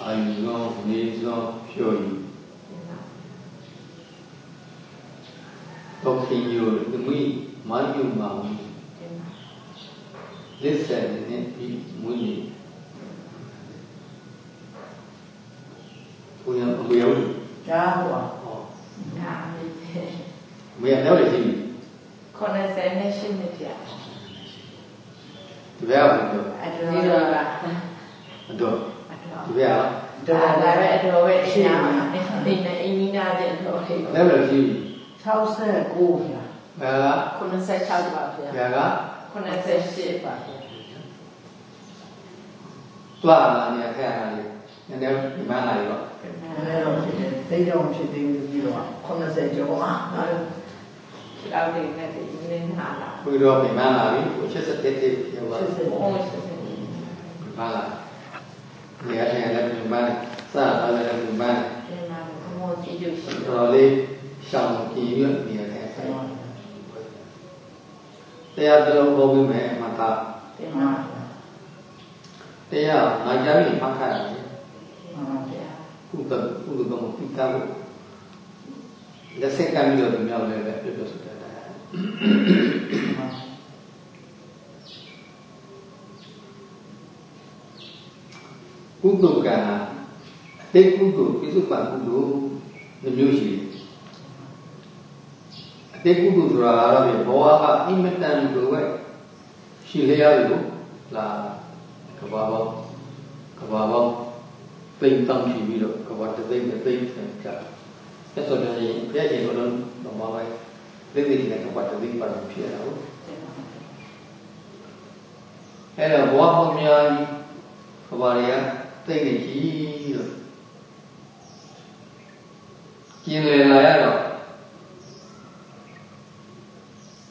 အာယုသောနေသောဖြောယူတော့ခင်ယူသမီးမာယုမာဝီလက်ဆက်နဲ့ပြီးမွေးနေဘုရားဘုရားကြားဟောဟောနာမည်ဘုရားတော့လည်းရှိပြီ90နဲ့ရှင်းနေပြဒီဘက်ကဘယ်လိုအတော်ပါအတော်ဒီ ဘက်ကဒါလည်းပဲအတော်ပဲအညာအိမ်နဲ့အိမ်နီးနာတဲ့အတော်လေးလည်းလည်းရှိပြီ69ဗျာဘယ်က96ပါဗျာဘယ်က98ပါဗျာသွားလာနေခဲ့ရတာလေနည်းနည်းဒီမှန်းလာရောနည်းနည်းတော့ဖြစ်တယ်သိတော့ဖြစ်သေးဘူးပြီးတော့80ကျော်ပါလောက်နေနဲ့ဒီနင်းဟာလာဘုရားပြန်မှန်းလာပြီ80တက်တက်ပြောပါ80မှန်းလာ နေရာထိုင်လည်းပြန်မှန်းစတာလည်းပြန်မှန်းပြန်မှန်းဘုံကြည့်ကြည့်ရှိတော်လေးရှောင်းကြည့်ရနေရာထိုင်ဆိုင်တရားတော်ပုံပြီးမယ်မှာသာပြန်မှန်းတရားငါကြားပြီးဖတ်ခါရတယ်မှန်ပါဗျာကုသကုသကောပိတာကိုလက်ဆက်ကမ်းပြီးတော့ဒီမြောက်လည်းပဲပြပြဆိုတာ ကုသကံအတိတ်ကုသပြစ္ဆုတ်ပံကုသနှမျိုးရှိတယ်အတိတ်ကုသဆိုတာကတော့ဘဝကအင်မတန်လိုပဲရှိလျားလို့လာကဘာပေါင်းကဘာပေါင်းသိမ့်တောင်းရှိပြီးတော့ကဘာတသိမ့်တသိမ့်ဆင်ကြအဲ့ဆိုတော့ရင်ပြည့်ကျင်လို့တော့မပါဘူးသိသိနဲ့ကဘာတသိမ့်ပါလို့ဖြစ်ရတာဟုတ်အဲ့တော့ဘဝပေါင်းများကြီးကဘာတွေက သိနေကြီးလို့ကျင်လည်လာရတော့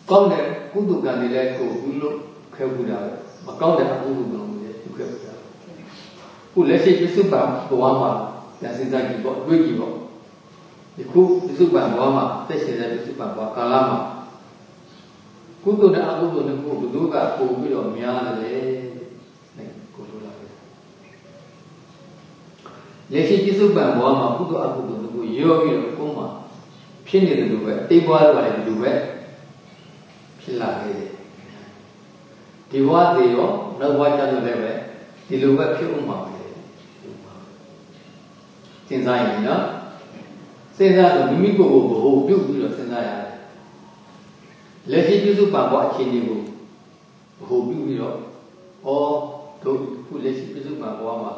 ကောင်းတဲ့ကုသကံတွေလည်းကိုပြုလို့ခဲဘူးတာမကောင်းတဲ့အကုသကံတွေလည်းပြုခဲ့ဘူးတာခုလက်ရှိပစ္စုပန်ဘဝမှာညာစဉ်းစားကြည့်ပေါ့တွေးကြည့်ပေါ့ဒီခုပစ္စုပန်ဘဝမှာသက်ရှင်တဲ့ပစ္စုပန်ဘဝကာလမှာကုသိုလ်နဲ့အကုသိုလ်နဲ့ကိုဘုသူကပုံပြီးတော့များတယ်ကိုလိုလာတယ် လက်ရှိပစ္စုပန်ဘဝမှာကုသိုလ်အကုသိုလ်တို့ကိုရောပြီးတော့ကိုယ်မှာဖြစ်နေတယ်လို့ပဲအိပ်ဘဝတော့လည်းဒီလိုပဲဖြစ်လာခဲ့တယ်ဒီဘဝတည်ရောနောက်ဘဝကျတော့လည်းပဲဒီလိုပဲဖြစ်ဥမှာပဲစဉ်းစားရင်နော်စဉ်းစားတော့မိမိကိုယ်ကိုဘ ਹੁ ပြုတ်ပြီးတော့စဉ်းစားရတယ်လက်ရှိပြုစုပံပေါ်အခြေအနေကိုဘ ਹੁ ပြုတ်ပြီးတော့ဩတို့ခုလက်ရှိပြုစုပံပေါ်မှာ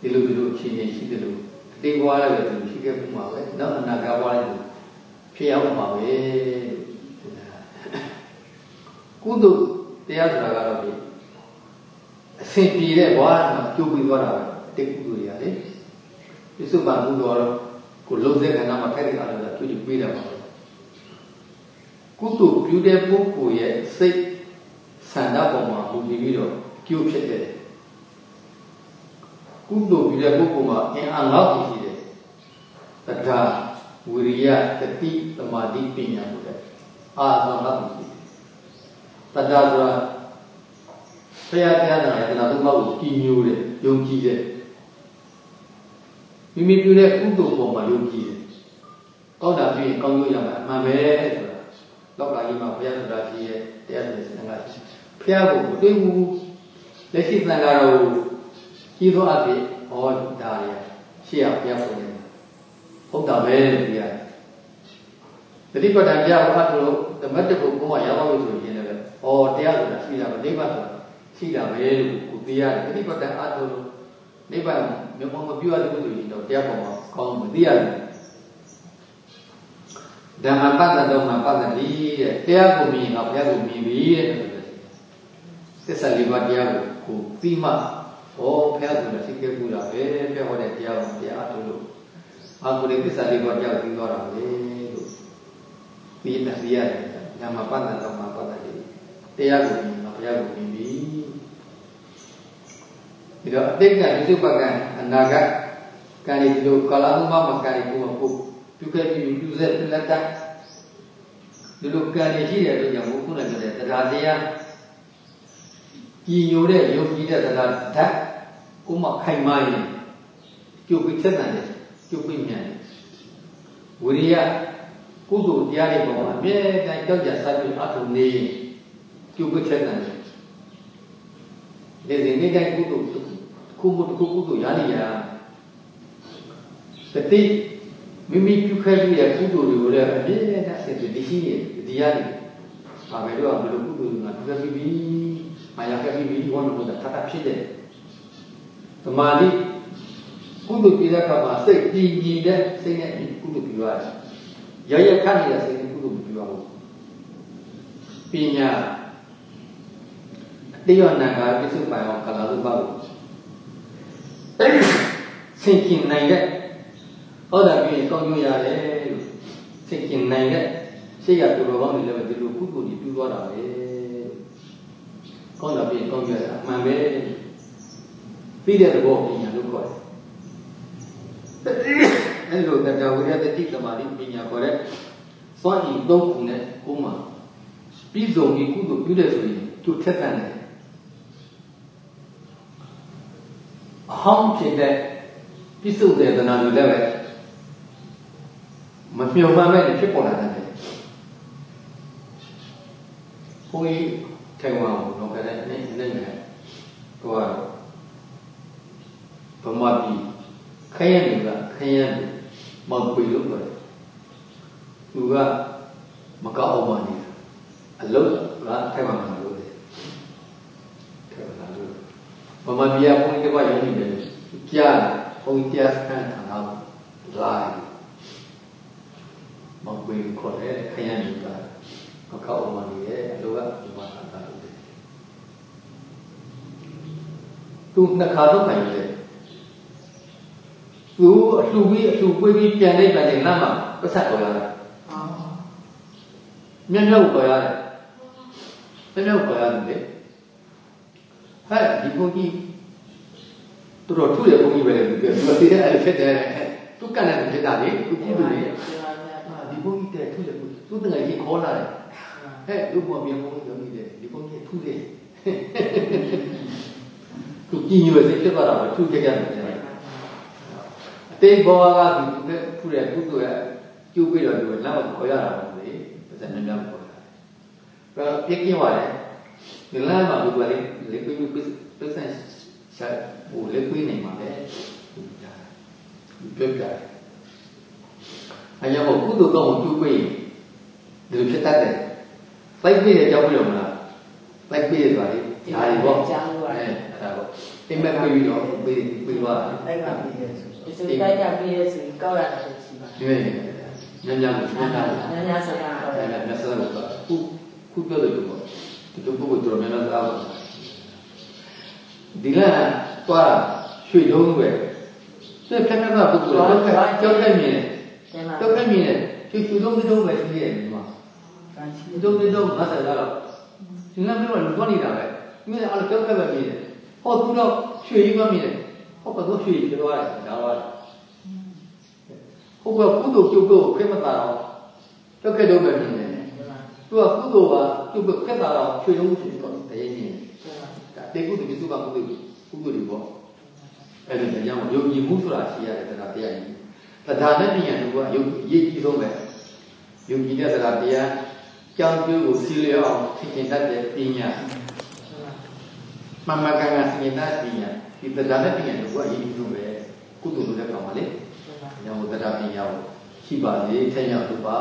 ဒီလိုဒီလိုအခြေအနေရှိတယ်လို့အတိတ်ဘဝလည်းပဲရှိခဲ့မှုမှာပဲနောက်အနာဂတ်ဘဝလည်းဖြစ်အောင်မှာပဲကုသိုလ်တရားဆိုတာကတော့ဒီအစဉ်ပြေတဲ့ဘဝမှာကျိုးပြီးသွားတာပဲတိတ်ကုသိုလ်တွေကလေပြစ္ဆုတ်ပန်ကုသိုလ်ကတော့ကိုလုံးတဲ့ခန္ဓာမှာခိုက်တဲ့ခါလည်းကျိုးပြီးပေးတယ်ပါကုသိုလ်ပြုတဲ့ပုဂ္ဂိုလ်ရဲ့စိတ်ဆန္ဒပေါ်မှာပူပြီးပြီးတော့ကျိုးဖြစ်တယ် ကုသိုလ်ပြုတဲ့ပုဂ္ဂိုလ်မှာအင်အား၅ခုရှိတယ်တရားဝိရိယတတိသမာဓိပညာတို့တဲ့အာသော၅ခုရှိတယ်တရားဆိုတာဘုရားတရားနာရဲ့တရားသုံးပါးကိုကြည်ညိုတယ်ယုံကြည်တယ်မိမိပြုတဲ့ကုသိုလ်ပေါ်မှာယုံကြည်တယ်ကောင်းတာပြုရင်ကောင်းကျိုးရမှာအမှန်ပဲဆိုတာလောကကြီးမှာဘုရားဆိုတာရှိရဲ့တရားတော်စံကရှိဘုရားကိုမတွေ့ဘူးလက်ရှိသံဃာတော်ကို ကြီးသောအဖြစ်ဟောတာရရှေ့ရဘုရားဆိုနေဟုတ်တာပဲဒီကတတိပဋ္ဌာန်ကြားဖို့အထုလို့ဓမ္မတကုကိုယ်ကရောက်လို့ဆိုရင်လည်းဩတရားဆိုတာရှိတာပဲနိဗ္ဗာန်ဆိုတာရှိတာပဲလို့ကိုသိရတယ်တတိပဋ္ဌာန်အထုလို့နိဗ္ဗာန်မျိုးမပြုရတဲ့ဆိုရင်တော့တရားပေါ်မှာကောင်းမသိရတယ်ဓမ္မပတ္တတော်မှာပတ္တတိတဲ့တရားကိုမြင်တော့ဘုရားကိုမြင်ပြီတဲ့သစ္စာလေးပါးတရားကိုကိုပြီးမှ ဩဘုရားဆိုတာသိခဲ့ဘူးတာပဲဘုရားဟောတဲ့တရားကိုတရားအထုလို့အာကိုယ်သစ္စာလေးပါးတရားပြီးသွားတာပဲလို့ပြီးနေရတယ်ဓမ္မပတ္တတော်မှာပတ္တတိတရားကိုမြင်တော့ဘုရားကိုမြင်ပြီပြီးတော့အတိတ်ကဒီစုပကံအနာဂတ်ကံဒီလိုကာလသုံးပါးမှာကံဒီကိုပုပြုခဲ့ပြီးပြုစေလက်တဒီလိုကံဒီရှိတဲ့အတွက်ကြောင့်ဘုခုနကလည်းတရားတရား ကြည်ညိုတဲ့ယုံကြည်တဲ့တရားဓာတ်ကိုမှခိုင်မာရင်ကျုပ်ပြီးသက်တန်တယ်ကျုပ်ပြီးမြန်တယ်ဝိရိယကုသိုလ်တရားတွေပေါ်မှာအမြဲတမ်းကြောက်ကြစားပြီးအထုံနေကျုပ်ပြီးသက်တန်တယ်ဒီစဉ်နေ့တိုင်းကုသိုလ်ခုမှုတစ်ခုကုသိုလ်ရနေရစတိမိမိပြုခဲ့ပြီးတဲ့ကုသိုလ်တွေကိုလည်းအမြဲတမ်းစိတ်တည်ရှိနေတရားတွေဘာပဲတော့ဘယ်လိုကုသိုလ်တွေကပြုခဲ့ပြီး မာယာခဲ့ပြီးဘောလို့တာထပ်ဖြစ်တယ်သမာဓိကုသိုလ်ပြတဲ့အခါမှာစိတ်ကြည်ကြည်တဲ့စိတ်နဲ့ကုသိုလ်ပြုရတယ်ရရခတ်နေတဲ့စိတ်နဲ့ကုသိုလ်ပြုရဖို့ပညာတိယောနာကပြစ္ဆုတ်ပိုင်အောင်ကလာလို့ပါဘူးဆင်ကျင်နိုင်တဲ့ဟောတာပြည့်ကောင်းကျိုးရတယ်လို့ဆင်ကျင်နိုင်တဲ့စိတ်ရတူတော်ကောင်းတွေလည်းဒီလိုကုသိုလ်တွေပြုသွားတာပဲ ကောင်းတာပြည့်ကောင်းကျိုးရတာအမှန်ပဲပြီးတဲ့သဘောပညာလို့ခေါ်တယ်အဲ့လိုတရားဝိရတတိသမာဓိပညာခေါ်တဲ့စွမ်းရည်သုံးခုနဲ့ကိုမှပြီးဆုံးဒီကုသိုလ်ပြုတဲ့ဆိုရင်သူထက်တန်တယ်အဟောင်းဖြစ်တဲ့ပြစ္ဆုတ်တဲ့သနာလူလည်းပဲမမျှော်မှန်းမဲ့ဖြစ်ပေါ်လာတယ်ဘုန်းကြီး ထိုင်ဝမ်ကိုတော့ခက်တဲ့နေ့နေ့နဲ့တော့ဗမာပြည်ခရမ်းတွေကခရမ်းမောက်ပွေလို့ပြောတယ်သူကမကောက်အောင်ပါနေအလုံးကထိုင်ဝမ်မှာလို့တယ်ထိုင်ဝမ်လို့ဗမာပြည်ကဘုန်းကြီးတစ်ပါးရုံးနေတယ်ကြားဘုန်းကြီးတရားစခန်းဌာနလာမောက်ပွေခေါ်တယ်ခရမ်းတွေက မကောက်အောင်ပါနေရဲ့အလုံးကဒီမှာသာလို့တယ်သူနှစ်ခါတော့ခံရတယ်သူအလှပြီးအလှပွေးပြီးပြန်လိုက်ပြန်လိုက်လမ်းမှာပတ်ဆက်တော်ရတယ်။မျက်နှာကိုတော်ရတယ်။မျက်နှာကိုတော်ရတယ်လေ။ဟဲ့ဒီဘုန်းကြီးသူတို့ထုရဘုန်းကြီးပဲလေသူကသူသိတဲ့အဲ့ဖြစ်တယ်။သူကလည်းဖြစ်တာလေသူကြည့်လို့လေ။ဒီဘုန်းကြီးတဲ့ထုရဘုန်းကြီးသူတငယ်ကြီးခေါ်လာတယ်။ ဟဲ့လူပေါ်ပြန်ဘုန်းကြီးပြောနေတယ်ဒီဘုန်းကြီးထုတယ်။သူကြည့်ရွယ်စိတ်တက်တာပဲထုကြကြတယ်တေဘောကဒီသူကဖူတဲ့ကုသိုလ်ရဲ့ကျိုးပြီးတော့ဒီလမ်းကိုခေါ်ရတာပေါ့လေပါစံများများခေါ်တာ။ဒါပြည့်ကင်းသွားတယ်။ဒီလမ်းမှာဘုရားလေးလေပြီးပြီးပစ္စံရှာဟိုလေပြီးနေမှာလေ။ဒါပြပြတယ်။အရင်ကကုသိုလ်ကောင်းကိုကျိုးပြီးဒီလိုဖြစ်တတ်တယ်။ လိုက်ပြီးရကြောက်ပြီးတော့မလား။လိုက်ပြီးရသွားလေ။ဒါတွေပေါ့။အဲအဲ့ဒါပေါ့။အိမ်မက်ပြီးတော့ပြီးပြီးသွားတယ်။အဲ့ကပြီးတယ်ဆိုဒီစတိုက်ကပြီးတဲ့ဆိုရင်ကောက်ရတာရှိပါဒီညညညကိုညညကိုညညစကားတော့အဲ့ဒါမျက်စိကိုခုခုပြောတယ်လို့ပေါ့ဒီလိုပုဂ္ဂိုလ်တော်များများသားပါဒီကသွားရွှေလုံးပဲသူဖက်ဖက်ကပုဂ္ဂိုလ်တော့ကြောက်ခဲ့မြင်တယ်မှာကြောက်ခဲ့မြင်ရွှေရွှေလုံးတစ်လုံးပဲရှိရဲ့ဒီမှာ ကံရှိဒီလုံးတစ်လုံးငါဆက်လာတော့ဒီကမျိုးကလူသွားနေတာပဲဒီကအဲ့လိုကြောက်ခဲ့ပဲမြင်တယ်ဟောသူတော့ရွှေကြီးမှမြင်တယ်ဟောကတော့ရွှေကြီးပြောရတယ်ဒါတော့ဟုတ်ကဲ့ကုသိုလ်ပြုတ်ကိုခေမတာတော့ကြောက်ခဲ့တော့ပဲမြင်တယ်သူကကုသိုလ်ကပြုတ်ခက်တာတော့ရွှေလုံးရွှေတော့တည်းရင်းဒါတေကုသိုလ်ပြစုပါကုသိုလ်ကုသိုလ်တွေပေါ့အဲ့ဒီကြောင့်ယုံကြည်မှုဆိုတာရှိရတယ်တရားတရားကြီးတရားနဲ့ဉာဏ်တို့ကယုံရည်ကြီးဆုံးပဲယုံကြည်တဲ့တရားတရား ကြောင်းကျိုးကိုစီလျောအောင်သိကျင်တတ်တဲ့ပညာမမကန်ကစီရင်တတ်ပညာဒီတရားနဲ့ဉာဏ်တို့ကအရေးကြီးဆုံးပဲကုသိုလ်လုပ်တဲ့ကောင်ပါလေ။ညာဝတ္တပညာကိုရှိပါလေထင်ရသူပါ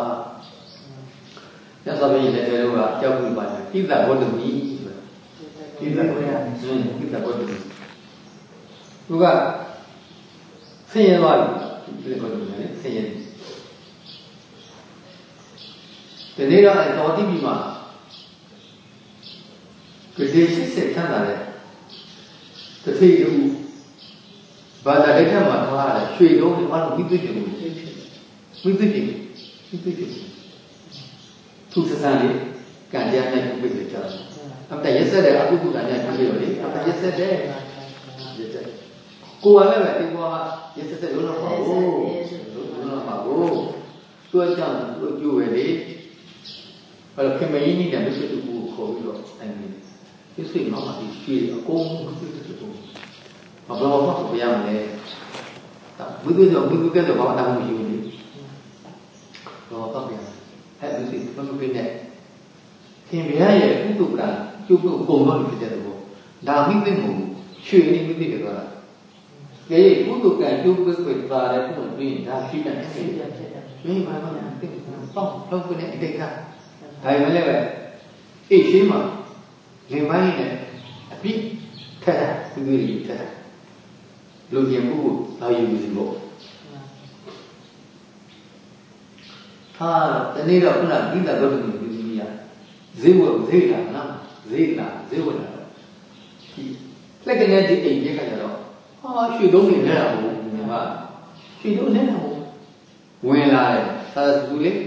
။ညသောဘိလည်းတဲ့တော့ကကြောက်ပြီးပါလေ။ကိစ္စဘောဓမီဆိုတာကိစ္စဘောဓမီ။ကိစ္စဘောဓမီ။သူကဆင်းရဲသွားပြီကိစ္စဘောဓမီလေဆင်းရဲတယ်။ ဒီနေ့တော့အတော်တိပြီမှာဒီဒီရှိစေထမ်းလာတဲ့တထေလူဘာသာလက်ထက်မှာထားရရွှေလုံးတွေအားလုံးမိသိတယ်လို့ဖြစ်ဖြစ်မိသိတယ်မိသိတယ်သူစစံလေးကံတရားနဲ့ပြည့်ပြည့်ကြတယ်အမတရက်ဆက်တဲ့အကုသိုလ်ကံနဲ့ပြည့်ပြည့်လို့လေအမရက်ဆက်တဲ့ရက်ဆက်ကိုယ်ကလည်းပဲဒီကွာရက်ဆက်တဲ့လုံးတော့ပါဘူးလုံးတော့ပါဘူးသူအကြောင်းသူအကျိုးပဲလေ အဲ့တော့ခင်မင်းကြီးနဲ့မရှိတူကိုခေါ်ပြီးတော့တိုင်နေဒီစိတ်မှာဒီရွှေအကုန်ပြည့်ပြည့်မဘလောမဘုရားမလဲဘုသူဆိုဘုသူကဲတော့ဘာမှတောင်းမရှိဘူးလေတော့တော့ပြန်အဲ့ဒီစိတ်ဘုမပြနဲ့ခင်ဗျားရဲ့ကုသကကျုပ်တို့ပုံတော့ဖြစ်တဲ့ဘောဒါမိသိမှုရွှေနေမိသိတယ်ကွာကဲကုသကကျုပ်တို့ပြပါတယ်ဘုမပြင်းဒါရှိတယ်ဖြစ်တယ်ဖြစ်တယ်မင်းဘာမှမသိဘူးပေါ့လောက်ကနေအတိတ်က ဒါမှလည်းပဲအေးရှင်းမှာလင်ပိုင်းနဲ့အပြစ်ထက်တာသူတွေထက်တာလူကျင်မှုကိုလာယူစီပေါ့ဟာတနေ့တော့ခုနကိတ္တဘုဒ္ဓမြူကြီးရဈေးဝယ်ဈေးလာနော်ဈေးလာဈေးဝယ်လာဒီလက်ကနေဒီအိမ်ကြီးခါကြတော့ဟာရွှေသုံးနေနေတာဟုတ်ညီမရွှေသုံးနေတာဟုတ်ဝင်လာတယ်သာသူလေး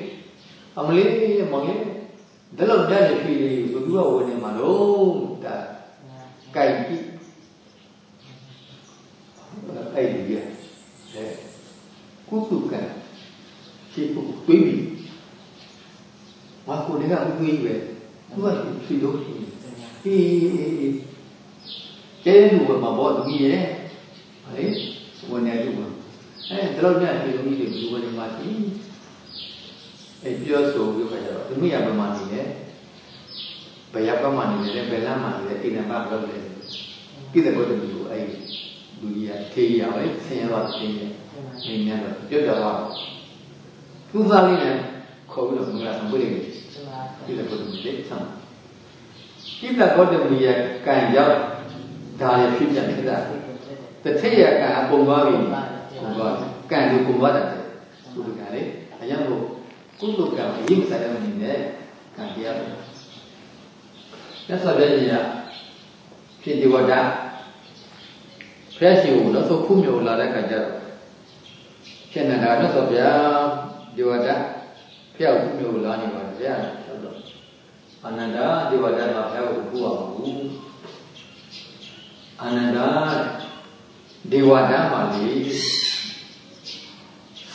အမလေးမောင်လေး ဒါလို့တက်နေပြီဘယ်သူကဝင်နေမှာလို့ဒါကြိုက်ကြည့်အဲ့ဒီရဲ့အဲကုသကံရှင်းဖို့တွေးပြီငါကိုယ်ကတွေးပဲသူကဖြေလို့ရှိအေးအေးအေးကျဲလူကမဘောသူကြီးရဲ့ဟဲ့ဝင်နေလူကအဲဒါတော့ညဖြေလို့ကြီးတွေလူဝင်နေမှာရှိ အဲပြောဆိုပြီးခါကျတော့သူမိရပမာနေတယ်ဘယ်ရပမာနေလဲဘယ်လမ်းမှာနေလဲအိမ်နံပါတ်ဘယ်လိုလဲပြည့်တဲ့ဘုဒ္ဓမြူအဲ့လူကြီးကထေးရပဲဆင်းရဲတော့ဆင်းရဲနေနေတော့ပြုတ်တော့သူ့သားလေးနဲ့ခေါ်ပြီးတော့ဘုရားဆောင်ပြလိုက်တယ်ပြည့်တဲ့ဘုဒ္ဓမြူလေးဆံပြည့်တဲ့ဘုဒ္ဓမြူရဲ့ကံရောက်ဒါရဖြစ်ပြန်ဖြစ်တာတထည့်ရကံအပုံသွားပြီပုံသွားကံကိုပုံသွားတယ်ဘုရားလေအရင်က ကုသကံအရင်စားရမနေနဲ့ကံတရားပဲမြတ်စွာဘုရားဖြစ်ဒီဝဒဖျက်ရှိကိုတော့ခုမျိုးလာတဲ့ခါကျတော့ဖြစ်နေတာမြတ်စွာဘုရားဒီဝဒဖျောက်ခုမျိုးလာနေပါဗျာဆိုတော့အာနန္ဒာဒီဝဒမှာဖျောက်ကိုခုအောင်ဘူးအာနန္ဒာဒီဝဒမှာလေ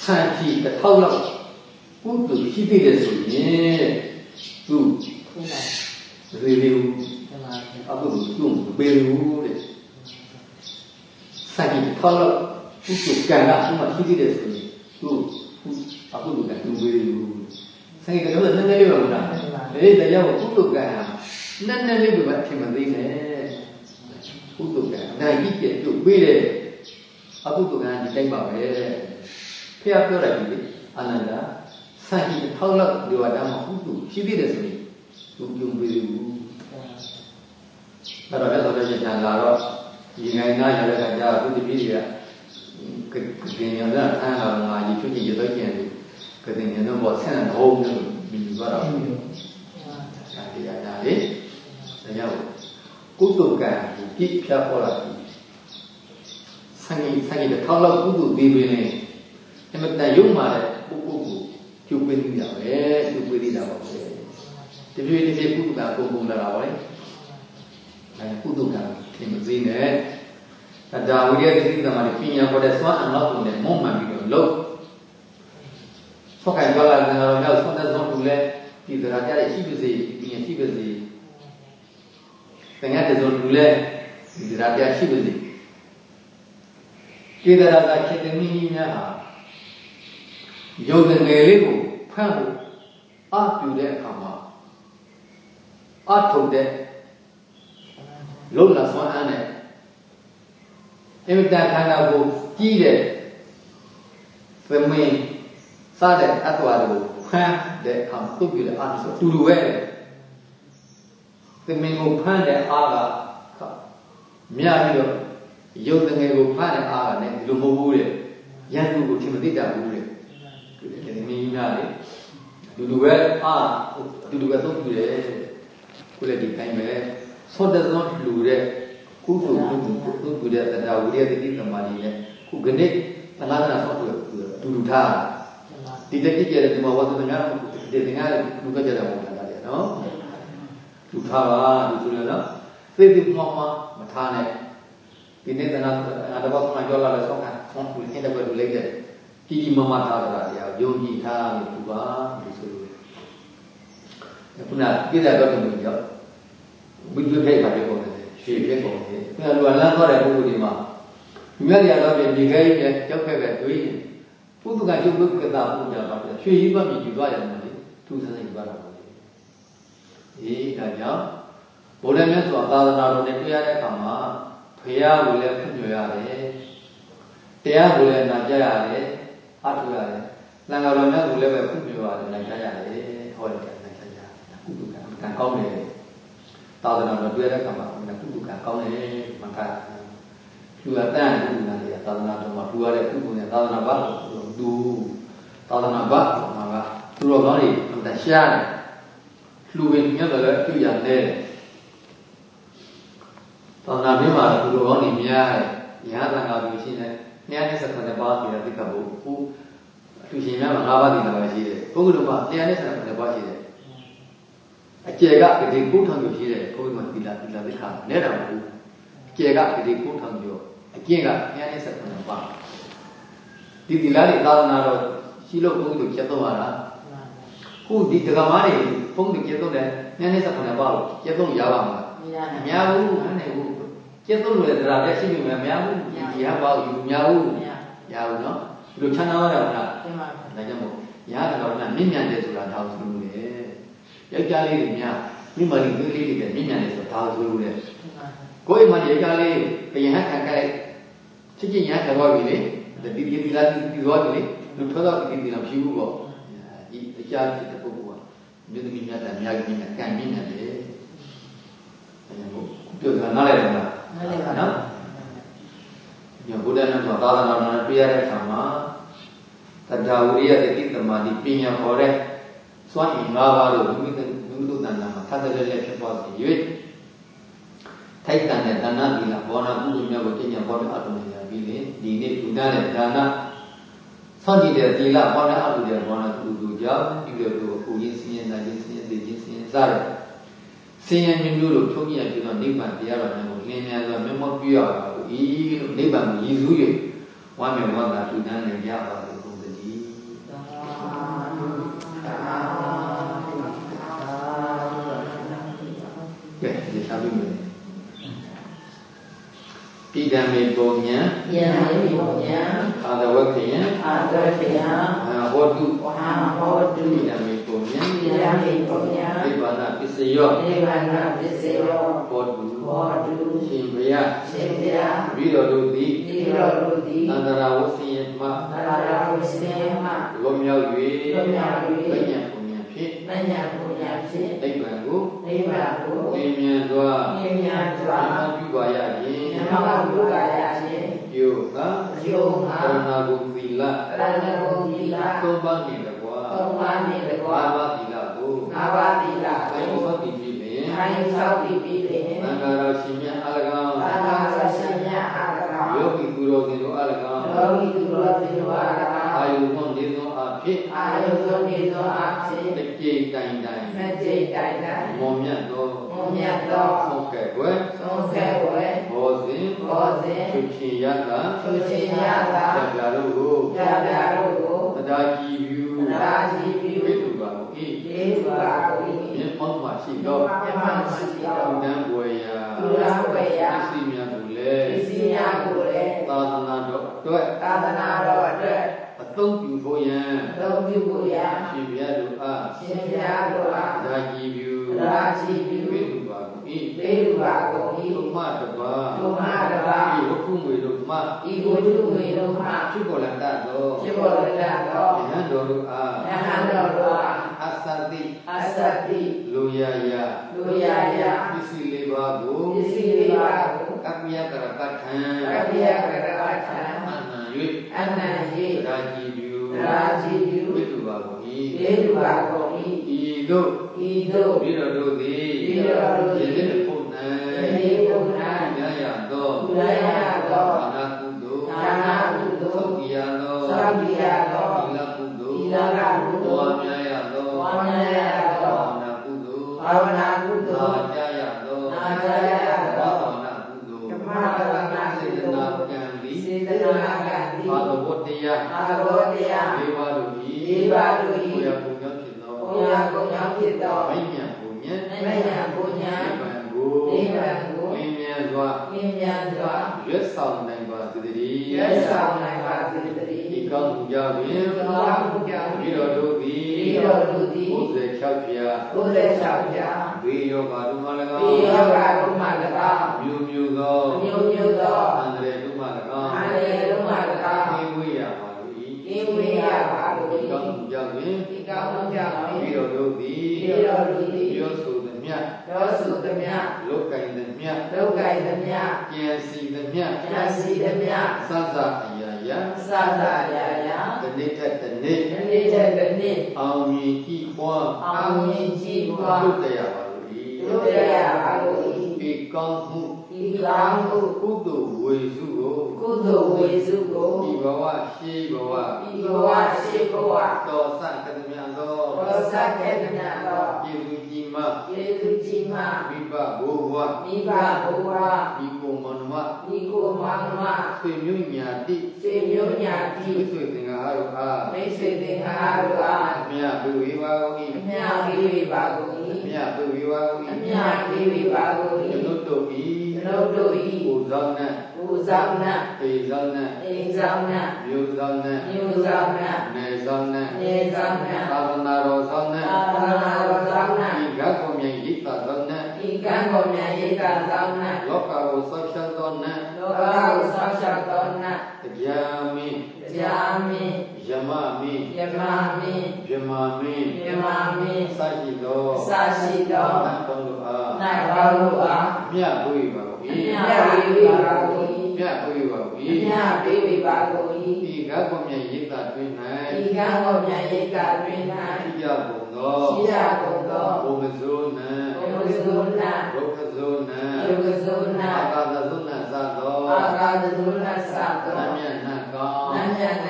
ဆန့်ကြည့်တစ်ထောက်လောက် ကုသိုလ်ရှိသေးတယ်ဆိုရင်သူခုနကရေလေးဒီမှာအခုသူ့ပေလို့တဲ့စာကြည့်ထောက်လို့သူ့ကိုကံကသူ့မှာရှိသေးတယ်ဆိုရင်သူ့အခုလူကသူ့ပေလို့စာကြည့်ကတော့နည်းနည်းလေးပါလားအေးတရားကိုကုသကံနည်းနည်းလေးပဲထင်မသိနဲ့ကုသကံနိုင်ကြည့်ပြသူ့ပေးတယ်အခုကံဒီတိုင်းပါပဲဖះပြောတယ်ဒီအာနန္ဒာ စာကြည့်ထောက်လို့ဒီဝါဒမှာကုသရှိသေးတယ်ဆိုရင်သူပြုံးပေးလို့အဲ့တော့လက်တော်တဲ့ကျန်လာတော့ဒီနိုင်ငံသားရတဲ့ကကြာသူတပည့်တွေကကင်ရတဲ့အခန်းတော်မှာဒီဖြစ်ဖြစ်ရတော့ကျန်တယ်ကတင်ရတော့ဘောဆန်တော့လို့ပြီးသွားတော့ဒါတရားဒါလေဒါကြောင့်ကုသကံပြည့်ဖြတ်ပေါ်လာပြီဆံကြီးဆံကြီးတစ်ထောက်လောက်ကုသပေးပေးနေအမတန်ရုံမာတဲ့ပုဂ္ဂိုလ် ကိုကျုပ်ပေးနေတာပဲကျုပ်ပေးနေတာပါပဲတပြေးတပြေးကုသကပုံပုံလာတာပါလေအဲကုသကံသင်မသိနဲ့ဒါဝိရိယတိသမารပညာပေါ်တဲ့သွမ်းအနောက်ကိုလည်းမုံမှန်ပြီးတော့လို့ဆောက်ခိုင်သွားလာတဲ့တော့ရောက်ဆုံးတဲ့ဆုံးတူလဲဒီသရာကြရရှိပါစေပညာရှိပါစေသင်္ကတဲ့ဆုံးတူလဲဒီသရာကြရှိပါစေဒီသရာကခေတ္တမီများဟာ ယုံတဲ့ငယ်လေးကိုဖမ်းဖို့အပြုတဲ့အခါမှာအထုတ်တဲ့လုံလာဆွမ်းအားနဲ့အမြဲတမ်းခန္ဓာကိုကြီးတဲ့သမင်းစားတဲ့အတ္တဝါကိုဖမ်းတဲ့အခါမှာသူ့ပြတဲ့အားဆိုအတူတူပဲသမင်းကိုဖမ်းတဲ့အားကမြပြီးတော့ရုပ်တငယ်ကိုဖမ်းတဲ့အားကလည်းဒီလိုမဟုတ်ဘူးတဲ့ရန်သူကိုထင်မသိတာဘူး တဲ့ဒီသမင်းကြီးများလေလူလူပဲအားလူလူပဲသုံးပြတယ်ကိုလည်းဒီတိုင်းပဲသောတသောလူတဲ့ကုသိုလ်ကုသိုလ်ကုသိုလ်တဲ့တရားဝိရိယတိတိသမာဓိနဲ့ခုကနေ့သနာသနာဆောက်လို့အတူတူထားဒီတက်ကြည့်ကြတဲ့ဒီမှာဝတ်သနာဒီသင်္ဃာလူကကြတာမဟုတ်တာလေနော်လူထားပါလူဆိုရနော်သိသိမှမှမထားနဲ့ဒီနေ့သနာအတဘောသမာကြောလာလဲဆောက်ခံဆောက်လို့အင်းတကွလူလိုက်တဲ့ကြီးကြီးမမထားတာတရား ယုံကြည်ထားလို့သူပါလို့ဆိုလို့ခုနပြည့်တဲ့တော့မျိုးကြောင့်ဘုရားဖိတ်ပါတယ်ပေါ့လေရွှေဖြစ်ကုန်တယ်။အဲလိုလမ်းသွားတဲ့ပုဂ္ဂိုလ်ဒီမှာမြတ်ရတော့ပြင်ဒီခဲကြီးရောက်ခဲ့ပဲတွေးရင်ပုဒကကျုပ်ပုကတာပုကြပါပဲရွှေကြီးပတ်မြည်ယူသွားရတယ်မလေသူစစယူသွားတာပါလေအေးဒါကြောင့်ဘုရားမြတ်စွာသာသနာတော်နဲ့တွေ့ရတဲ့အခါမှာဖရာကိုလည်းဖွင့်ပြရတယ်တရားကိုလည်းနာကြရတယ်အထုရတယ် လံဃာတော်မြတ်ကိုလည်းပဲဖွင့်ပြရတယ်နာကြရတယ်ဟောတယ်နာကြရတယ်ကုသကံကံကောင်းတယ်သာသနာတော်တွေ့ရတဲ့အခါမှာကုသကံကောင်းတယ်မကလူအတန်ကုသနာတွေကသာသနာတော်မှာလူရတဲ့ကုသနဲ့သာသနာ့ဘာလို့သူသာသနာ့ဘာမှာကသူတော်ကောင်းတွေအမှန်ရှားတယ်လူပင်မြတ်တယ်လည်းတွေ့ရတယ်သာသနာ့ဘင်းမှာသူတော်ကောင်းတွေများတယ်ညာသံဃာပြီးရှင်းတယ်219ပါးပြည်တဲ့တိကဘုဟို အထူးရှင်များမှာ၅ပါးတည်တာပဲရှိတယ်ဘုဂုတ္တမှာ219ပါးရှိတယ်အကျေကဂတိကုထောင်ပြရှိတယ်ဘုဂုတ္တမှာသီလသီလသိက္ခာနဲ့တာမဟုတ်အကျေကဂတိကုထောင်ပြအကျင့်က219ပါးဒီသီလတွေသာသနာတော်ရှိလို့ဘုန်းကြီးတို့ကျက်တော့ရတာခုဒီဒကမားတွေဘုန်းကြီးကျက်တော့တယ်219ပါးကိုကျက်တော့ရပါမှာမများဘူးမနိုင်ဘူးကျက်တော့လို့တရားပြရှိနေမှာမများဘူးဒီဟာပါယူများဘူးရဘူးနော်ဒီလိုချမ်းသာရတာလား ဒါကြောင့်မို့ရတာတော့မြင့်မြတ်တယ်ဆိုတာဒါကိုဆိုလို့လေယောက်ျားလေးတွေများမိမလေးလေးလေးတွေမြင့်မြတ်တယ်ဆိုတာဒါကိုဆိုလို့လေကိုယ်အိမ်မှာယောက်ျားလေးဘယဟန်ခံခိုက်ချစ်ချင်းရခံသွားပြီလေဒီဒီဒီလာဒီသွားပြီလေလူထောတော့ဒီဒီလာမရှိဘူးပေါ့ဒီအကြမ်းဖြစ်တဲ့ပုဂ္ဂိုလ်ကမြေသမီးများတာအများကြီးမြတ်ကံမြင့်တယ်အဲဒါကိုပြောတာနားလည်တယ်လားနားလည်ပါနော်ညဘုရားနဲ့သာသနာတော်နဲ့ပြရတဲ့အခါမှာ တတ္တဝိရိယတတိသမာဓိပညာခေါ်တဲ့စွမ်းအင်၅ပါးလို့မိမိမိမိတို့တဏ္ဍာမှာသတ်တဲ့လက်ဖြစ်ပေါ်စီ၍ထိုက်တန်တဲ့တဏ္ဍသီလဘောနာကုသိုလ်များကိုကျင့်ကြံပေါ်တဲ့အထုံးညာပြီးလေဒီနေ့ထူတန်းတဲ့ဒါနစောင့်ကြည့်တဲ့သီလဘောနာအထုတဲ့ဘောနာကုသိုလ်ကြောင့်ဒီလိုလိုအခုရင်းစင်းရနိုင်ရင်းစင်းရသိချင်းစင်းရစားတဲ့စင်းရမျိုးမျိုးတို့ချုပ်မြတ်ပြီးတော့နိဗ္ဗာန်တရားတော်များကိုလင်းမြန်စွာမျက်မှောက်ပြုရပါဘူးဤလို့နိဗ္ဗာန်ကိုရည်စူး၍ဝမ်းမြောက်ဝမ်းသာထူတန်းနေကြပါလို့ ဒီသာပြီးမယ်ဣဒံမေပုံညာယံမေပုံညာအာဒဝက္ခယံအာတတေယအာဟောတုဝဟံဟောတုဣဒံမေပုံညာယံမေပုံညာနိဗ္ဗာန်ပစ္စယောနိဗ္ဗာန်ပစ္စယောဟောတုဟောတုရှင်ဘုရားရှင်ဘုရားပြီးတော်တို့သည်ဒီတော်လူသည်အန္တရာဝဆင်းရဲမှသရရာဝိစေမလွန်မြောက်၍လွန်မြောက်၍ပညာပုံညာဖြင့် မညာပူညာဖြင့်နိဗ္ဗာန်ကိုနိဗ္ဗာန်ကိုလင်းမြန်စွာမြင်ညာစွာပြုပါရခြင်းမြတ်ဘုရားရခြင်းပြုသာယုံငါကရုဏာဂုဏ်သီလရတနာဘုသီလသုံးပါးနှင့်တကွာသုံးပါးနှင့်တကွာငါးပါးသီလကိုငါးပါးသီလကိုကိုသောတိပြီလျင်ခိုင်းဆောက်တည်ပြီးလျင်သံဃာတော်ရှင်မြတ်အလကောင်ဘာသာဆရှင်များအား၎င်းယောဂီသူတော်စင်တို့အလကောင်လောကီသူတော်စင်တို့အား၎အာင်းယုံမနေသောအ ဖြစ်အာယုသောနေသောအဖြစ်တကြိမ်တိုင်တိုင်မကြိတ်တိုင်တိုင်မောမြတ်သောမွန်မြတ်သောဟုတ်ကဲ့ကွယ်သုံးဆယ်ဝဲဘောဇင်ဘောဇင်သူချင်းရတာသူချင်းရသာတပြာတို့ကိုပြပြတို့ကိုတဒါကြည်ပြုရာဇီပြုဝိတုပါကိုဤဒေဝါကိုမြတ်မောမှရှိသောမြတ်မရှိသောတန်ွယ်ရာလူရန်ဝေယပစ္စည်းများကိုလေပစ္စည်းများကိုလည်းသာသနာတော်အတွက်သာသနာတော်အတွက်အ သုံးပြုဖို့ယံသုံးပြုဖို့ရာရှင်ဘုရားတို့အားရှင်ဘုရားတို့အားဒါကြည်ပြုရာဇီပြုဝိတုပါကိုဤဒေဝါကိုဤသုမတပါဒုမတပါဤဝတ္ထုငွေတို့မှဤဘုဒ္ဓဝေတို့မှဖြစ်ပေါ်လာတတ်သောဖြစ်ပေါ်လာသောယဟန်တော်တို့အားယဟန်တော်တို့အားအသတိအသတိလူရယလူရာယပစ္စည်းလေးပါးကိုပစ္စည်းလေးပါးကိုကပ္ပယကရကထံကပ္ပယကရဝထံ အနံအနံ၍ယေရာကြည်ပြုရာဇီပြုဝိတုပါကိုဤဒေဝါကိုဤဤတို့ဤသို့ပြီးတော်တို့သည်ပြီးတော်တို့သည်ယနေ့ဖို့၌ယနေ့ဖို့၌ရရသောရရသောဒါနကုသိုလ်ဒါနကုသိုလ်သုတ်တရားသောသုတ်တရားသောသီလကုသိုလ်သီလကုသိုလ်ဝါများရသောဝါများရသောဘာဝနာကုသိုလ်ဘာဝနာကုသိုလ် နာကြရသော နာကြရသော ဘာဝနာကုသိုလ် ဓမ္မဘာဝနာကု စေတ သိုလ် နာကံသည် စေတနာကံသည် ဘာသဘောတရား အာ ဘောတရားလေးပါးတို့၏လေးပါးတို့၏ကိုယ်ရပုံကြောင့်ဖြစ်သောဘုရားကုံကြောင့်ဖြစ်သောမိညာပုံညာမဉ္ဇဉ်ပူညာနိဗ္ဗာန်ကိုနိဗ္ဗာန်ကိုလင်းမြန်မြန်စွာမြင်မြန်စွာရွတ်ဆောင်နိုင်ပါသတည်းရွတ်ဆောင်နိုင်ပါစေတည်းဒီကောင်းမှုကြောင့်ပင်သောမှုကြောင့်ပြီးတော်တို့သည်ပြီးတော်တို့သည်96ပြာကိုယ်သက်ဆောင်ကြဘေးယောဂါတို့မှ၎ဒီင်းယောဂတို့မှ၎င်းမျိုးမျိုးသောမျိုးမျိုးသောအန္တရာယ်တို့မှ၎င်းအာရေတို့မှ၎င်း ကိဝေးရပါလို့ဤ ကိဝေးရပါလို့ ဒီ ကောင်းမှုကြောင့်ပင်ဒီကောင်းမှုကြောင့်ပြီးတော်တို့သည်ပြီးတော်တို့သည်ပြောဆိုသမျှရောစုသမျှလောကင်သမျှဒုက္ခိသမျှကျန်စီသမျှဉာစီသမျှစသအရာရာသာသာယာယာတနေ့ထက်တနေ့ဒီနေ့တဲ့ဒီနေ့အောင်မြင်ကြည်ပွားအောင်မြင်ကြည်ပွားတို့တရားပါလို့ဤတို့တရားပါလို့ဤဒီကောင်းမှု ဒီကောင်းမှုကုသိုလ်ဝေစုကိုကုသိုလ်ဝေစုကိုဒီဘဝရှိဘဝဒီဘဝရှိဘဝတော်စကတမြတ်သောဘောဇတ်ကေတနာတော်ကျေသူကြီးမယေသူကြီးမမိဘဘိုးဘဝမိဘဘုရားဒီကိုမနမဒီကိုမောင်မဆွေမျိုးညာတိစေမျိုးညာတိဒီဆွေသင်္ဃာတို့အားမိတ်ဆွေသင်္ဃာတို့အားအမြတ်ပြုဝေပါကုန်၏အမြပေးဝေပါကုန်အ၏မြတ်ပြုဝေပါကုန်အ၏မြပေးဝေပါကုန်ကျွ န်၏ုပ်တို့ဤကျွန်ုပ်တို့၏ကိုယ်ဆောင်နဲ့ပူဇောင်းနှင့်ပေဆောင်နဲ့အိမ်ဆောင်နှင့်မျိုးဆောင်နဲ့မြို့ဆောင်နှင့်နယ်ဆောင်နဲ့နေဆောင်နှင့်သာသနာတော်ဆောင်နဲ့သာသနာတော်ဆောင်နှင့်ဒီကကောမြင်ရိပ်သာဆောင်နဲ့ဤကံပေါ်မြတ်ရိကဆောင်နှင့်လောကကိုဆောက်ရှောက်သောနဲ့လောကကိုဆောက်ရှောက်တော်နှင့်တရားမင်းတရားမင်းယမမင်းယမမင်းယမမင်းယမမင်းစရှိသောစရှိသောနတ်တော်တို့အားနတ်ပေါင်းတို့အားမြတ်ဝေပါ ကုန်အ၏မြပေးဝေပါကုန်၏မြတ်ဝေပါကုန်အ၏မြပေးဝေပါကုန်ဒီ၏ကကောမြင်ရိပ်သာတွင်ဤ၌ကံပေါ်မြတ်ရိကတွင်ရှိကြကုန်သော၌ရှိရကုန်သောဘုံမစိုးနံဘုဇုဏဒုက္ခစိုးနံယုဂဇုဏအာကာသသုဏသသောအာဂါဇုဏသနသောမြတ်နတ်ကောင်းနမြတ်န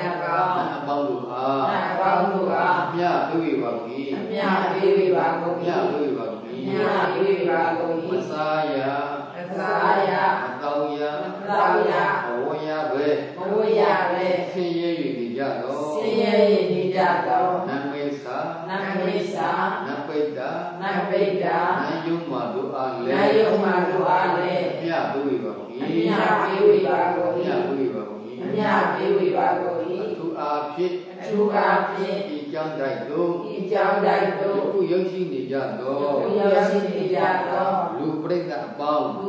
င့်အထူးအားဖြင့်ဒီကြောင့်တိုက်တို့ဤကြောင့်တိုက်သို့ခုရုပ်ရှိနေကြသောဘုရားရှိနေကြသောလူပရိသတ်အပေါင်းဘု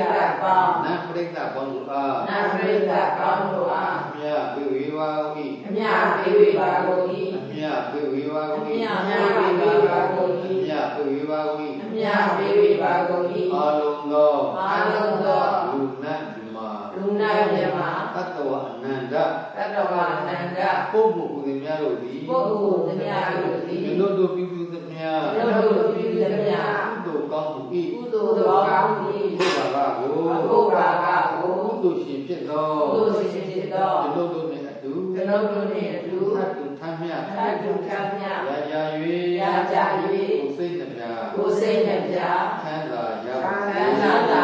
ရားပေါင်းနတ်ပရိသတ်ပေါင်းတို့အားနတ်ပရိသတ်ပေါင်းတို့အားမြတ်ပြုဝေပါကုန်၏အမြပေးဝေပါကုန်၏မြတ်ပြုဝေပါကုန်အ၏မြပေးဝေပါကုန်မြတ်ပြုဝေပါကုန်၏အမြပေးဝေပါကုန်၏၏အာလုံးသောအာလုံးသောလူနတ်မြမလူနာမြမတတ္တဝအနန္တတတဝအနန္တပုဂ္ဂိုလ်ကိုယ်သည်များတို့သည်ပုဂ္ဂိုလ်သမျှတို့သည်ကျွန်တော်တို့ပြုပြုသမျှတို့တို့ပြုသမျှကုသိုလ်ကောင်းမှု၏ကုသိုလ်သောကောင်း၏ဘုရားကကိုဘုရားကကိုကုသိုလ်ရှင်ဖြစ်သောကုသိုလ်ရှင်ဖြစ်သောကျွန်တော်တို့နှင့်အတူကျွန်ုပ်တို့နှင့်အတူသတ္တုထမ်းမြတ်သတ္တုခံမြရာရာ၍ရာကြ၍ကိုယ်စိတ်နှပြကိုယ်စိတ်နှပြချမ်းသာရပါသစေံသာ